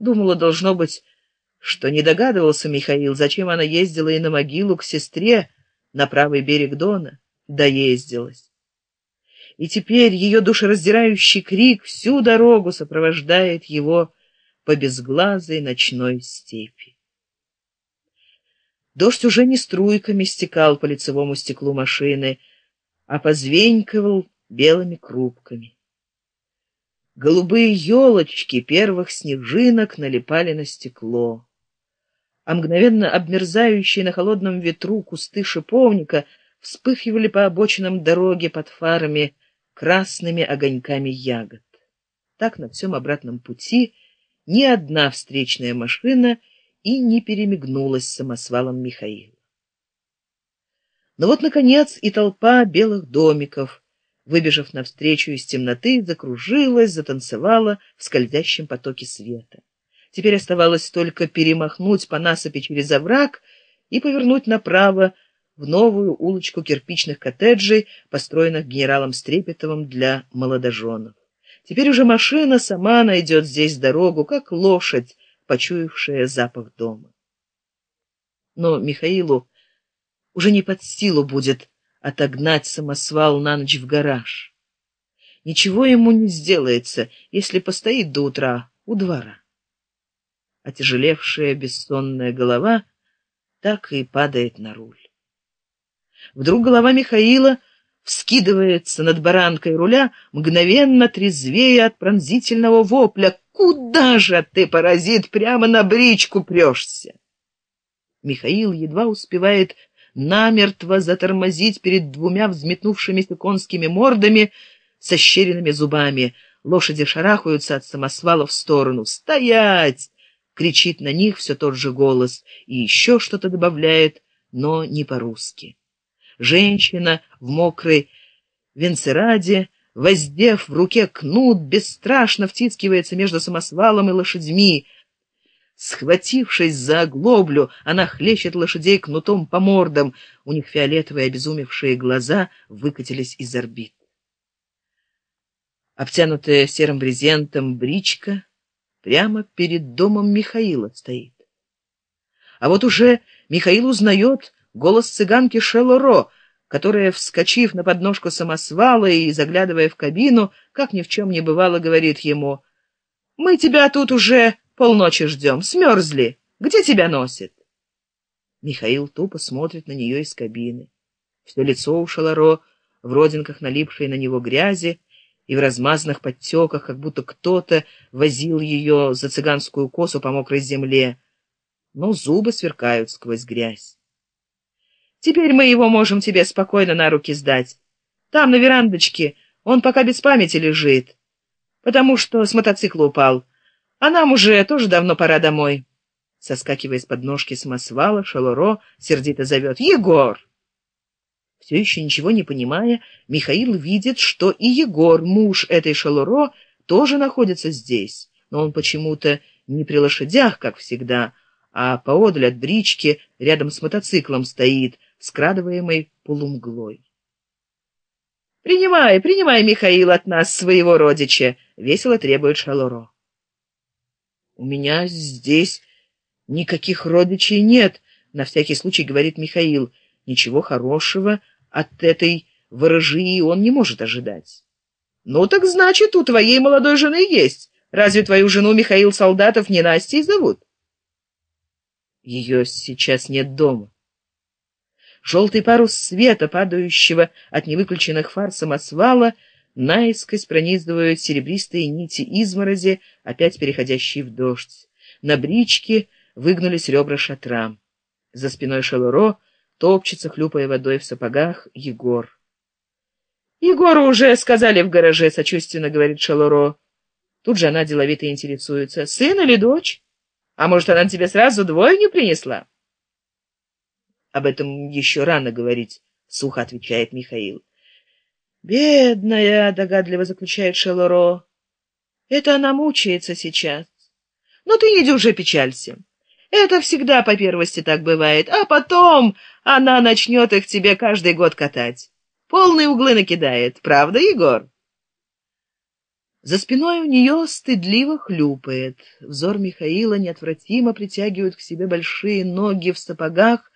Думала, должно быть, что не догадывался Михаил, зачем она ездила и на могилу к сестре на правый берег Дона. Доездилась. И теперь ее душераздирающий крик всю дорогу сопровождает его по безглазой ночной степи. Дождь уже не струйками стекал по лицевому стеклу машины, а позвенькивал белыми крупками. Голубые елочки первых снежинок налипали на стекло, а мгновенно обмерзающие на холодном ветру кусты шиповника вспыхивали по обочинам дороги под фарами красными огоньками ягод. Так на всем обратном пути ни одна встречная машина и не перемигнулась самосвалом Михаила. Но вот, наконец, и толпа белых домиков, выбежав навстречу из темноты, закружилась, затанцевала в скользящем потоке света. Теперь оставалось только перемахнуть по насыпи через овраг и повернуть направо в новую улочку кирпичных коттеджей, построенных генералом Стрепетовым для молодоженов. Теперь уже машина сама найдет здесь дорогу, как лошадь, почуявшая запах дома. Но Михаилу уже не под силу будет отогнать самосвал на ночь в гараж. Ничего ему не сделается, если постоит до утра у двора. Отяжелевшая бессонная голова так и падает на руль. Вдруг голова Михаила вскидывается над баранкой руля, мгновенно трезвее от пронзительного вопля. «Куда же ты, паразит, прямо на бричку прешься?» Михаил едва успевает намертво затормозить перед двумя взметнувшимися конскими мордами со щеренными зубами. Лошади шарахаются от самосвала в сторону. «Стоять!» — кричит на них все тот же голос и еще что-то добавляет, но не по-русски. Женщина в мокрой венцераде, воздев в руке кнут, бесстрашно втискивается между самосвалом и лошадьми. Схватившись за оглоблю, она хлещет лошадей кнутом по мордам. У них фиолетовые обезумевшие глаза выкатились из орбит. Обтянутая серым брезентом бричка прямо перед домом Михаила стоит. А вот уже Михаил узнает голос цыганки Шелоро, которая, вскочив на подножку самосвала и заглядывая в кабину, как ни в чем не бывало, говорит ему, «Мы тебя тут уже полночи ждем, смерзли, где тебя носит?» Михаил тупо смотрит на нее из кабины. Все лицо у Шелоро в родинках налипшей на него грязи и в размазанных подтеках, как будто кто-то возил ее за цыганскую косу по мокрой земле, но зубы сверкают сквозь грязь. Теперь мы его можем тебе спокойно на руки сдать. Там, на верандочке, он пока без памяти лежит, потому что с мотоцикла упал. А нам уже тоже давно пора домой. Соскакивая с подножки самосвала, Шалуро сердито зовет «Егор!». Все еще ничего не понимая, Михаил видит, что и Егор, муж этой Шалуро, тоже находится здесь, но он почему-то не при лошадях, как всегда, а поодаль от брички рядом с мотоциклом стоит, скрадываемой полумглой. «Принимай, принимай, Михаил, от нас своего родича!» — весело требует Шалоро. «У меня здесь никаких родичей нет», — на всякий случай говорит Михаил. «Ничего хорошего от этой ворожии он не может ожидать». «Ну так значит, у твоей молодой жены есть. Разве твою жену Михаил Солдатов не Настей зовут?» «Ее сейчас нет дома». Желтый парус света, падающего от невыключенных фар самосвала, наискось пронизывают серебристые нити изморози, опять переходящие в дождь. На бричке выгнулись ребра шатра. За спиной Шелуро топчется, хлюпая водой в сапогах, Егор. «Егору уже сказали в гараже», — сочувственно говорит Шелуро. Тут же она деловито интересуется. «Сын или дочь? А может, она тебе сразу двойню принесла?» об этом еще рано говорить сухо отвечает михаил бедная догадливо заключает шелоро это она мучается сейчас но ты не уже печалься. Это всегда по первости так бывает а потом она начнет их тебе каждый год катать. Полные углы накидает правда егор? За спиной у нее стыдливо хлюпает. Взор Михаила неотвратимо притягивают к себе большие ноги в сапогах